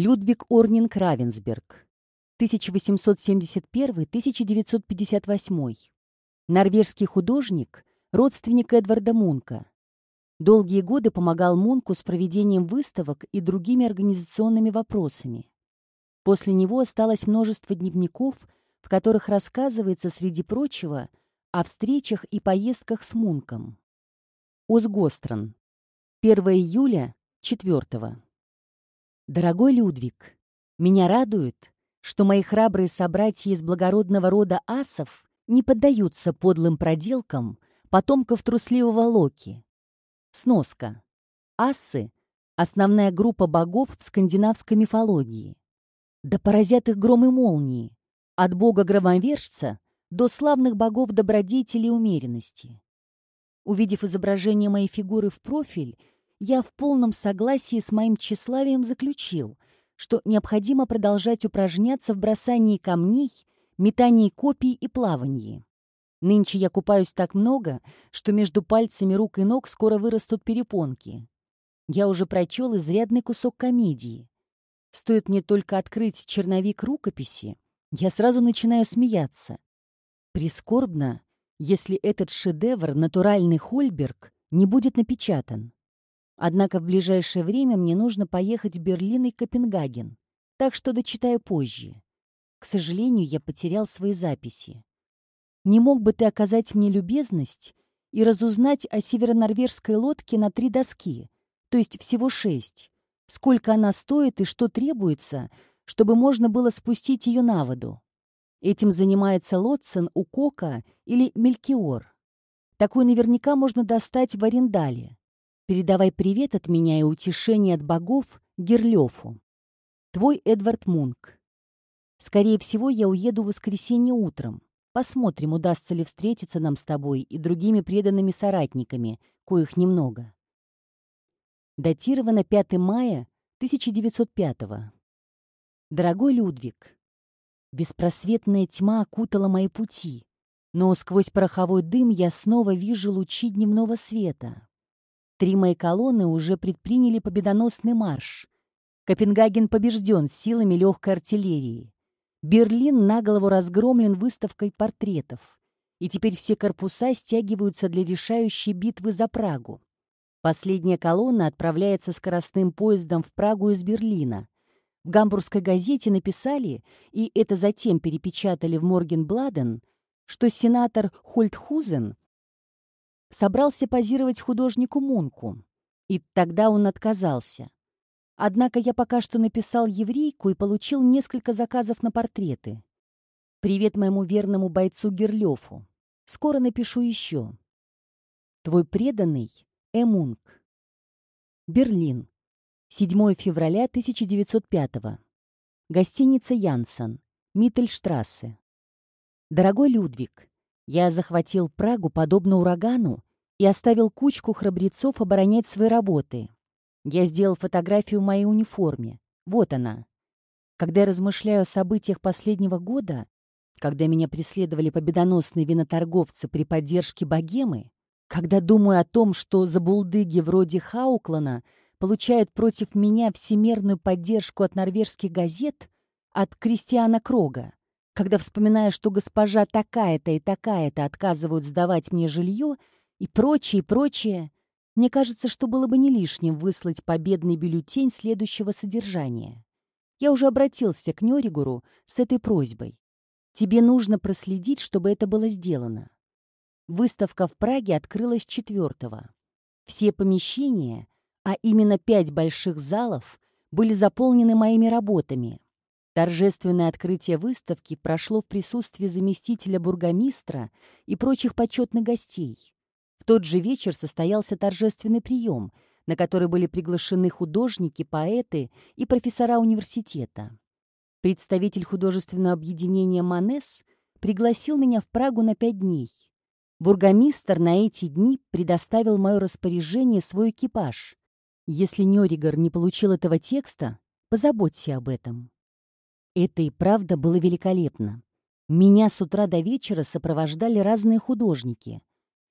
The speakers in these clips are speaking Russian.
Людвиг Орнинг Равенсберг. 1871-1958. Норвежский художник, родственник Эдварда Мунка. Долгие годы помогал Мунку с проведением выставок и другими организационными вопросами. После него осталось множество дневников, в которых рассказывается, среди прочего, о встречах и поездках с Мунком. Озгострон. 1 июля, 4. Дорогой Людвиг, меня радует, что мои храбрые собратья из благородного рода асов не поддаются подлым проделкам потомков трусливого Локи. Сноска. Ассы — основная группа богов в скандинавской мифологии. Да поразят их гром и молнии, от бога-громовержца до славных богов добродетели умеренности. Увидев изображение моей фигуры в профиль, я в полном согласии с моим тщеславием заключил, что необходимо продолжать упражняться в бросании камней, метании копий и плавании. Нынче я купаюсь так много, что между пальцами рук и ног скоро вырастут перепонки. Я уже прочел изрядный кусок комедии. Стоит мне только открыть черновик рукописи, я сразу начинаю смеяться. Прискорбно, если этот шедевр, натуральный Хольберг, не будет напечатан. Однако в ближайшее время мне нужно поехать в Берлин и Копенгаген, так что дочитаю позже. К сожалению, я потерял свои записи. Не мог бы ты оказать мне любезность и разузнать о северонорвежской лодке на три доски, то есть всего шесть, сколько она стоит и что требуется, чтобы можно было спустить ее на воду? Этим занимается Лотсен у Кока или Мелькиор. Такой наверняка можно достать в Арендале. Передавай привет от меня и утешение от богов Герлёфу. Твой Эдвард Мунк. Скорее всего, я уеду в воскресенье утром. Посмотрим, удастся ли встретиться нам с тобой и другими преданными соратниками, коих немного. Датировано 5 мая 1905 Дорогой Людвиг, Беспросветная тьма окутала мои пути, но сквозь пороховой дым я снова вижу лучи дневного света. Три мои колонны уже предприняли победоносный марш. Копенгаген побежден силами легкой артиллерии. Берлин на голову разгромлен выставкой портретов. И теперь все корпуса стягиваются для решающей битвы за Прагу. Последняя колонна отправляется скоростным поездом в Прагу из Берлина — в гамбургской газете написали, и это затем перепечатали в Моргенбладен, что сенатор Хольтхузен собрался позировать художнику Мунку, и тогда он отказался. Однако я пока что написал еврейку и получил несколько заказов на портреты. Привет моему верному бойцу Герлёфу. Скоро напишу еще. Твой преданный Эмунг. Берлин. 7 февраля 1905 Гостиница Янсон, Миттельштрассе. Дорогой Людвиг, я захватил Прагу подобно урагану и оставил кучку храбрецов оборонять свои работы. Я сделал фотографию моей униформе. Вот она. Когда я размышляю о событиях последнего года, когда меня преследовали победоносные виноторговцы при поддержке богемы, когда думаю о том, что за булдыги вроде Хауклана — получает против меня всемерную поддержку от норвежских газет, от Кристиана Крога, когда вспоминаю, что госпожа такая-то и такая-то отказывают сдавать мне жилье и прочее, прочее, мне кажется, что было бы не лишним выслать победный бюллетень следующего содержания. Я уже обратился к Нёригуру с этой просьбой. Тебе нужно проследить, чтобы это было сделано. Выставка в Праге открылась четвертого. Все помещения — а именно пять больших залов, были заполнены моими работами. Торжественное открытие выставки прошло в присутствии заместителя бургомистра и прочих почетных гостей. В тот же вечер состоялся торжественный прием, на который были приглашены художники, поэты и профессора университета. Представитель художественного объединения «Манес» пригласил меня в Прагу на пять дней. Бургомистр на эти дни предоставил мое распоряжение свой экипаж, если Нёригар не получил этого текста, позаботься об этом. Это и правда было великолепно. Меня с утра до вечера сопровождали разные художники.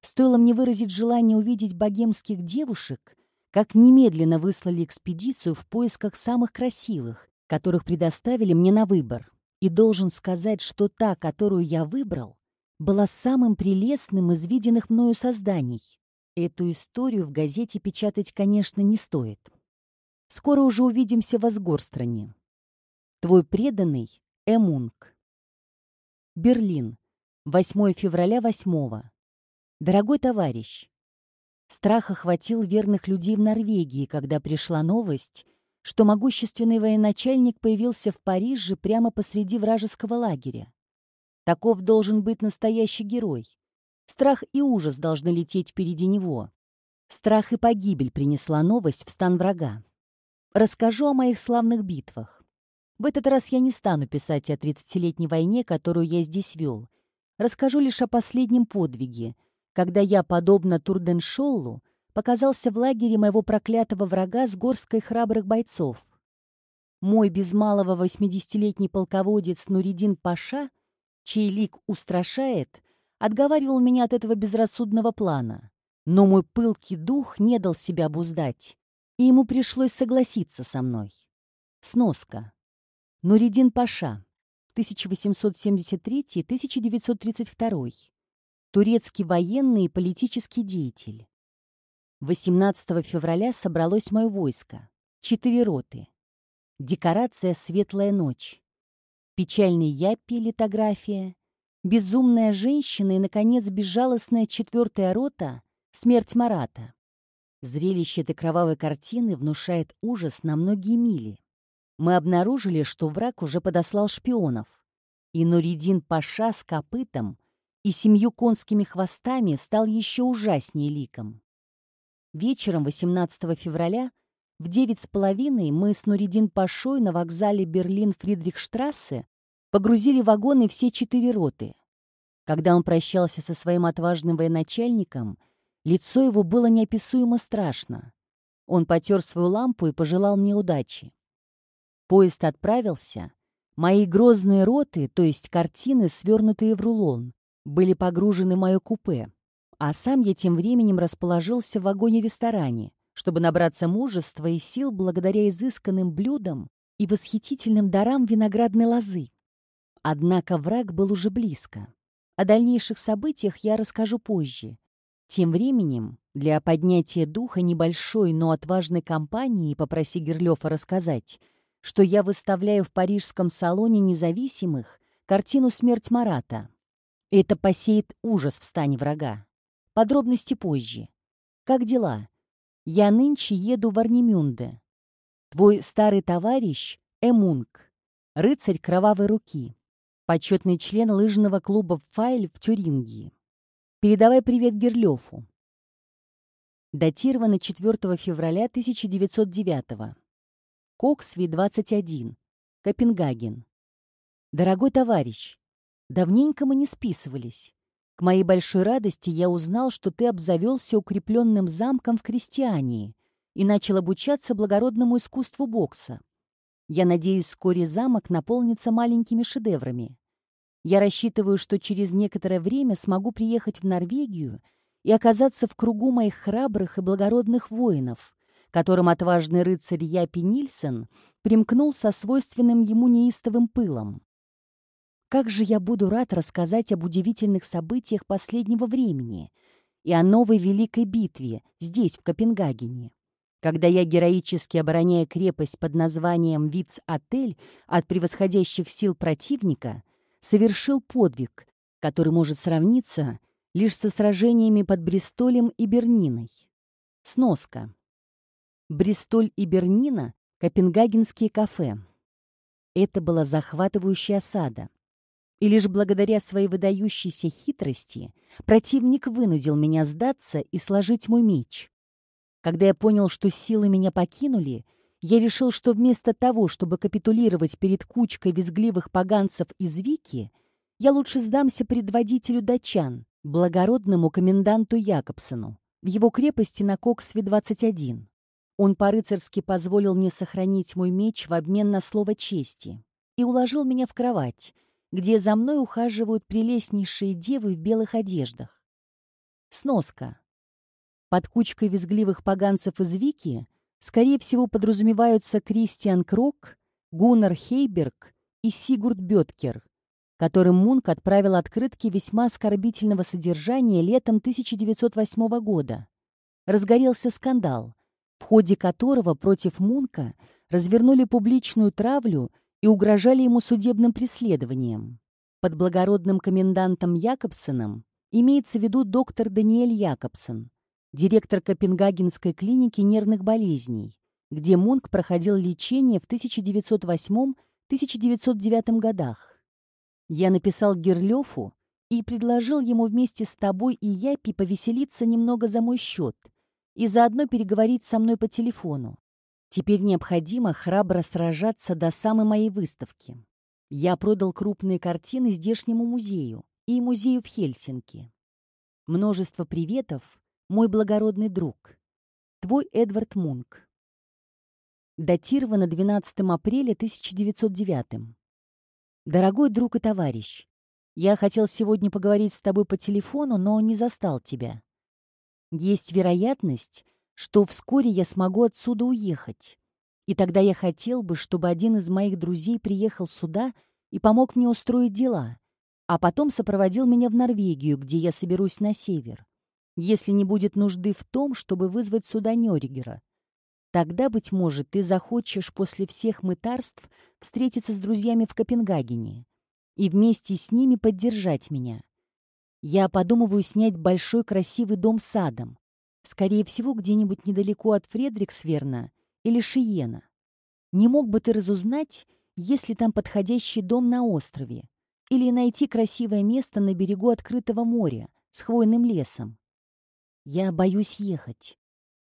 Стоило мне выразить желание увидеть богемских девушек, как немедленно выслали экспедицию в поисках самых красивых, которых предоставили мне на выбор, и должен сказать, что та, которую я выбрал, была самым прелестным из виденных мною созданий. Эту историю в газете печатать, конечно, не стоит. Скоро уже увидимся в Асгорстране. Твой преданный Эмунг. Берлин. 8 февраля 8. Дорогой товарищ, страх охватил верных людей в Норвегии, когда пришла новость, что могущественный военачальник появился в Париже прямо посреди вражеского лагеря. Таков должен быть настоящий герой. Страх и ужас должны лететь впереди него. Страх и погибель принесла новость в стан врага. Расскажу о моих славных битвах. В этот раз я не стану писать о тридцатилетней войне, которую я здесь вел. Расскажу лишь о последнем подвиге, когда я, подобно Турденшоллу, показался в лагере моего проклятого врага с горской храбрых бойцов. Мой без малого восьмидесятилетний полководец Нуридин Паша, чей лик устрашает, отговаривал меня от этого безрассудного плана. Но мой пылкий дух не дал себя обуздать, и ему пришлось согласиться со мной. Сноска. Нуридин Паша, 1873-1932. Турецкий военный и политический деятель. 18 февраля собралось мое войско. Четыре роты. Декорация «Светлая ночь». Печальный япи литография. Безумная женщина и, наконец, безжалостная четвертая рота «Смерть Марата». Зрелище этой кровавой картины внушает ужас на многие мили. Мы обнаружили, что враг уже подослал шпионов. И Нуридин Паша с копытом и семью конскими хвостами стал еще ужаснее ликом. Вечером 18 февраля в девять с половиной мы с Нуридин Пашой на вокзале Берлин-Фридрихштрассе погрузили в вагоны все четыре роты. Когда он прощался со своим отважным военачальником, лицо его было неописуемо страшно. Он потер свою лампу и пожелал мне удачи. Поезд отправился. Мои грозные роты, то есть картины, свернутые в рулон, были погружены в мое купе. А сам я тем временем расположился в вагоне-ресторане, чтобы набраться мужества и сил благодаря изысканным блюдам и восхитительным дарам виноградной лозы. Однако враг был уже близко. О дальнейших событиях я расскажу позже. Тем временем, для поднятия духа небольшой, но отважной компании попроси Герлёфа рассказать, что я выставляю в парижском салоне независимых картину «Смерть Марата». Это посеет ужас в стане врага. Подробности позже. Как дела? Я нынче еду в Арнемюнде. Твой старый товарищ Эмунг, рыцарь кровавой руки, почетный член лыжного клуба «Файль» в Тюрингии. Передавай привет Герлёфу. Датировано 4 февраля 1909 Коксви, 21. Копенгаген. Дорогой товарищ, давненько мы не списывались. К моей большой радости я узнал, что ты обзавелся укрепленным замком в крестьянии и начал обучаться благородному искусству бокса. Я надеюсь, вскоре замок наполнится маленькими шедеврами. Я рассчитываю, что через некоторое время смогу приехать в Норвегию и оказаться в кругу моих храбрых и благородных воинов, которым отважный рыцарь Япи Нильсон примкнул со свойственным ему неистовым пылом. Как же я буду рад рассказать об удивительных событиях последнего времени и о новой великой битве здесь, в Копенгагене. Когда я, героически обороняя крепость под названием Виц-отель от превосходящих сил противника, совершил подвиг, который может сравниться лишь со сражениями под Бристолем и Берниной. Сноска. Бристоль и Бернина — копенгагенские кафе. Это была захватывающая осада. И лишь благодаря своей выдающейся хитрости противник вынудил меня сдаться и сложить мой меч. Когда я понял, что силы меня покинули, я решил, что вместо того, чтобы капитулировать перед кучкой визгливых поганцев из Вики, я лучше сдамся предводителю датчан, благородному коменданту Якобсону, в его крепости на Коксве-21. Он по-рыцарски позволил мне сохранить мой меч в обмен на слово чести и уложил меня в кровать, где за мной ухаживают прелестнейшие девы в белых одеждах. Сноска. Под кучкой визгливых поганцев из Вики, скорее всего, подразумеваются Кристиан Крок, Гуннар Хейберг и Сигурд Бёткер, которым Мунк отправил открытки весьма оскорбительного содержания летом 1908 года. Разгорелся скандал, в ходе которого против Мунка развернули публичную травлю и угрожали ему судебным преследованием. Под благородным комендантом Якобсоном имеется в виду доктор Даниэль Якобсон, директор Копенгагенской клиники нервных болезней, где Мунк проходил лечение в 1908-1909 годах. Я написал Герлёфу и предложил ему вместе с тобой и Япи повеселиться немного за мой счет и заодно переговорить со мной по телефону. Теперь необходимо храбро сражаться до самой моей выставки. Я продал крупные картины здешнему музею и музею в Хельсинки. Множество приветов, мой благородный друг. Твой Эдвард Мунк. Датировано 12 апреля 1909. Дорогой друг и товарищ, я хотел сегодня поговорить с тобой по телефону, но не застал тебя. Есть вероятность, что вскоре я смогу отсюда уехать. И тогда я хотел бы, чтобы один из моих друзей приехал сюда и помог мне устроить дела, а потом сопроводил меня в Норвегию, где я соберусь на север, если не будет нужды в том, чтобы вызвать сюда Нёригера. Тогда, быть может, ты захочешь после всех мытарств встретиться с друзьями в Копенгагене и вместе с ними поддержать меня. Я подумываю снять большой красивый дом с садом, скорее всего, где-нибудь недалеко от Фредриксверна или Шиена. Не мог бы ты разузнать, есть ли там подходящий дом на острове, или найти красивое место на берегу открытого моря с хвойным лесом? Я боюсь ехать.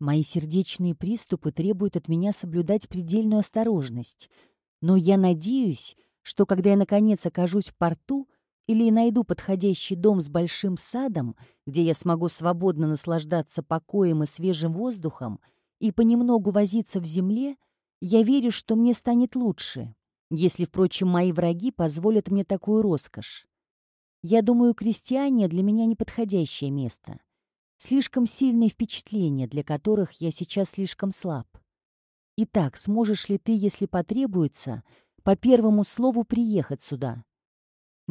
Мои сердечные приступы требуют от меня соблюдать предельную осторожность, но я надеюсь, что когда я наконец окажусь в порту или найду подходящий дом с большим садом, где я смогу свободно наслаждаться покоем и свежим воздухом, и понемногу возиться в земле, я верю, что мне станет лучше, если, впрочем, мои враги позволят мне такую роскошь. Я думаю, крестьяне для меня неподходящее место. Слишком сильные впечатления, для которых я сейчас слишком слаб. Итак, сможешь ли ты, если потребуется, по первому слову приехать сюда?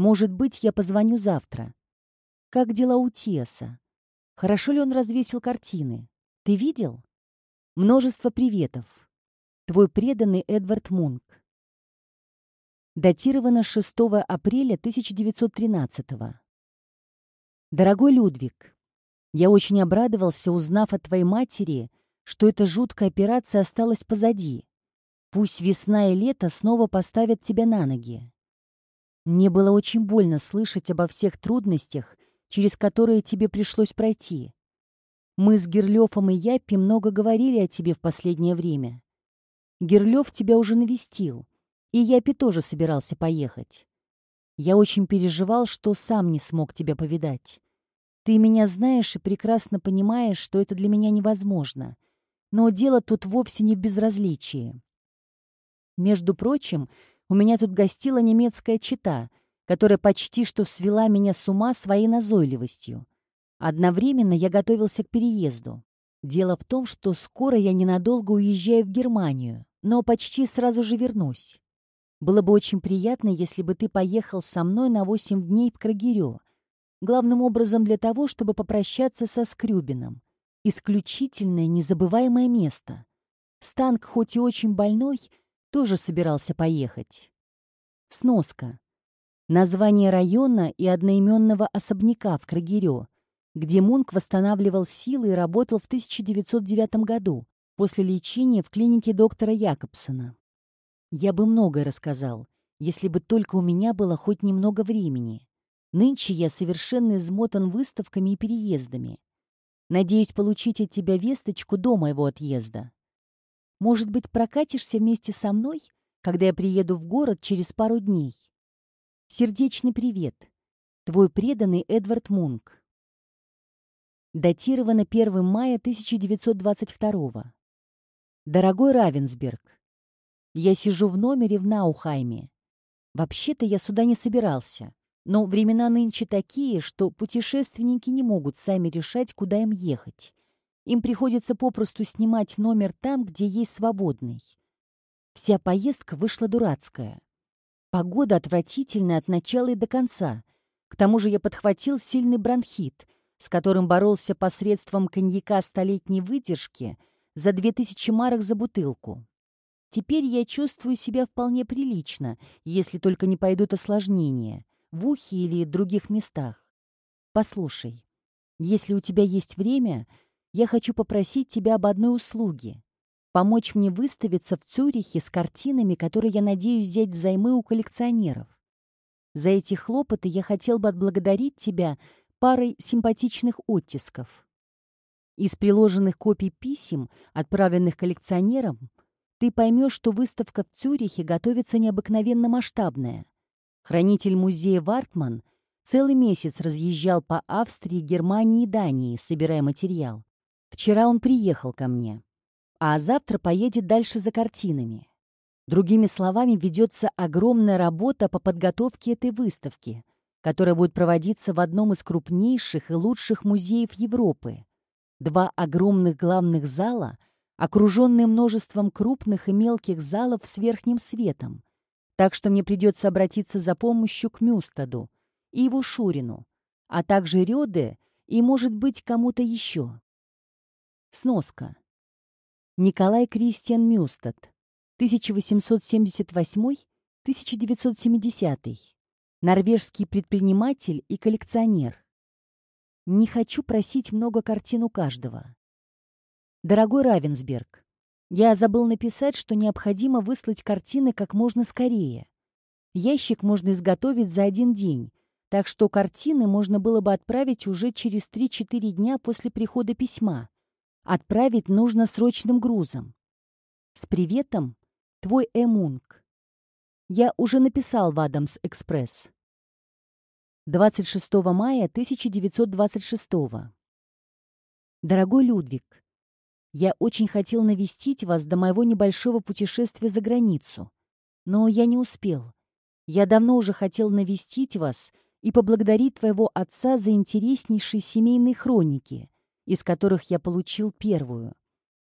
Может быть, я позвоню завтра. Как дела у Теса? Хорошо ли он развесил картины? Ты видел? Множество приветов. Твой преданный Эдвард Мунк. Датировано 6 апреля 1913 Дорогой Людвиг, я очень обрадовался, узнав от твоей матери, что эта жуткая операция осталась позади. Пусть весна и лето снова поставят тебя на ноги. Мне было очень больно слышать обо всех трудностях, через которые тебе пришлось пройти. Мы с Герлёфом и Яппи много говорили о тебе в последнее время. Герлёв тебя уже навестил, и Яппи тоже собирался поехать. Я очень переживал, что сам не смог тебя повидать. Ты меня знаешь и прекрасно понимаешь, что это для меня невозможно. Но дело тут вовсе не в безразличии. Между прочим, у меня тут гостила немецкая чита, которая почти что свела меня с ума своей назойливостью. Одновременно я готовился к переезду. Дело в том, что скоро я ненадолго уезжаю в Германию, но почти сразу же вернусь. Было бы очень приятно, если бы ты поехал со мной на 8 дней в Крагирё, главным образом для того, чтобы попрощаться со Скрюбином. Исключительное, незабываемое место. Станк, хоть и очень больной, тоже собирался поехать. Сноска. Название района и одноименного особняка в Крагирё, где Мунк восстанавливал силы и работал в 1909 году после лечения в клинике доктора Якобсона. Я бы многое рассказал, если бы только у меня было хоть немного времени. Нынче я совершенно измотан выставками и переездами. Надеюсь получить от тебя весточку до моего отъезда. Может быть, прокатишься вместе со мной, когда я приеду в город через пару дней? Сердечный привет. Твой преданный Эдвард Мунк. Датировано 1 мая 1922 Дорогой Равенсберг, я сижу в номере в Наухайме. Вообще-то я сюда не собирался, но времена нынче такие, что путешественники не могут сами решать, куда им ехать. Им приходится попросту снимать номер там, где есть свободный. Вся поездка вышла дурацкая. Погода отвратительная от начала и до конца. К тому же я подхватил сильный бронхит, с которым боролся посредством коньяка столетней выдержки за 2000 марок за бутылку. Теперь я чувствую себя вполне прилично, если только не пойдут осложнения, в ухе или других местах. Послушай, если у тебя есть время, я хочу попросить тебя об одной услуге. Помочь мне выставиться в Цюрихе с картинами, которые я надеюсь взять взаймы у коллекционеров. За эти хлопоты я хотел бы отблагодарить тебя парой симпатичных оттисков. Из приложенных копий писем, отправленных коллекционерам, ты поймешь, что выставка в Цюрихе готовится необыкновенно масштабная. Хранитель музея Вартман целый месяц разъезжал по Австрии, Германии и Дании, собирая материал. Вчера он приехал ко мне, а завтра поедет дальше за картинами. Другими словами, ведется огромная работа по подготовке этой выставки, которая будет проводиться в одном из крупнейших и лучших музеев Европы. Два огромных главных зала, окруженные множеством крупных и мелких залов с верхним светом. Так что мне придется обратиться за помощью к Мюстаду и его Шурину, а также Рёде и, может быть, кому-то еще. Сноска. Николай Кристиан Мюстад, 1878-1970. Норвежский предприниматель и коллекционер. Не хочу просить много картин у каждого. Дорогой Равенсберг, я забыл написать, что необходимо выслать картины как можно скорее. Ящик можно изготовить за один день, так что картины можно было бы отправить уже через 3-4 дня после прихода письма. Отправить нужно срочным грузом. С приветом, твой Эмунг. Я уже написал в Адамс Экспресс. 26 мая 1926. Дорогой Людвиг, я очень хотел навестить вас до моего небольшого путешествия за границу, но я не успел. Я давно уже хотел навестить вас и поблагодарить твоего отца за интереснейшие семейные хроники, из которых я получил первую.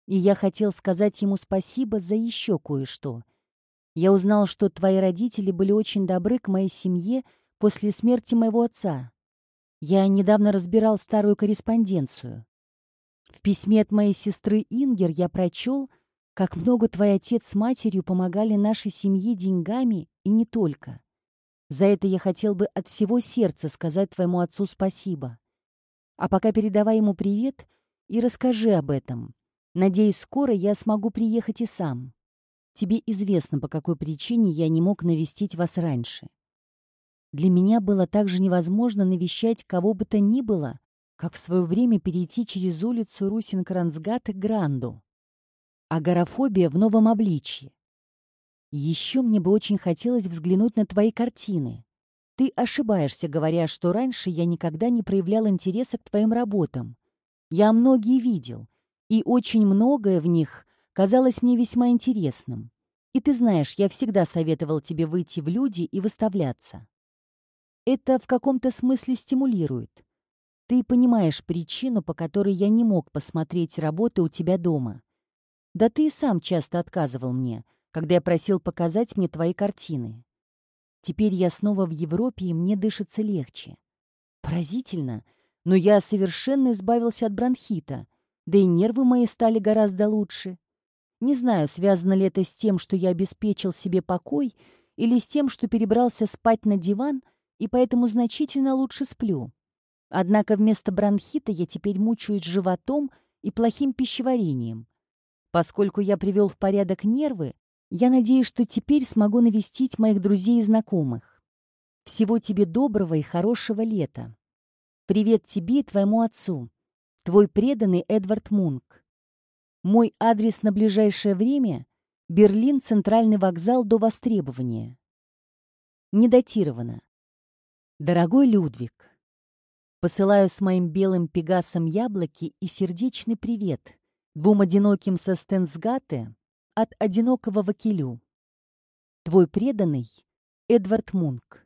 И я хотел сказать ему спасибо за еще кое-что. Я узнал, что твои родители были очень добры к моей семье после смерти моего отца. Я недавно разбирал старую корреспонденцию. В письме от моей сестры Ингер я прочел, как много твой отец с матерью помогали нашей семье деньгами и не только. За это я хотел бы от всего сердца сказать твоему отцу спасибо. А пока передавай ему привет и расскажи об этом. Надеюсь, скоро я смогу приехать и сам. Тебе известно, по какой причине я не мог навестить вас раньше. Для меня было также невозможно навещать кого бы то ни было, как в свое время перейти через улицу Русинкрансгата к Гранду. Агорафобия в новом обличье. Еще мне бы очень хотелось взглянуть на твои картины. Ты ошибаешься, говоря, что раньше я никогда не проявлял интереса к твоим работам. Я многие видел, и очень многое в них казалось мне весьма интересным. И ты знаешь, я всегда советовал тебе выйти в люди и выставляться. Это в каком-то смысле стимулирует. Ты понимаешь причину, по которой я не мог посмотреть работы у тебя дома. Да ты и сам часто отказывал мне, когда я просил показать мне твои картины. Теперь я снова в Европе, и мне дышится легче. Поразительно, но я совершенно избавился от бронхита, да и нервы мои стали гораздо лучше. Не знаю, связано ли это с тем, что я обеспечил себе покой, или с тем, что перебрался спать на диван и поэтому значительно лучше сплю. Однако вместо бронхита я теперь мучаюсь животом и плохим пищеварением. Поскольку я привел в порядок нервы, я надеюсь, что теперь смогу навестить моих друзей и знакомых. Всего тебе доброго и хорошего лета. Привет тебе и твоему отцу. Твой преданный Эдвард Мунк. Мой адрес на ближайшее время — Берлин, Центральный вокзал до востребования. Не датировано. Дорогой Людвиг, посылаю с моим белым пегасом яблоки и сердечный привет двум одиноким со Стенсгате от одинокого Вакилю. Твой преданный Эдвард Мунк.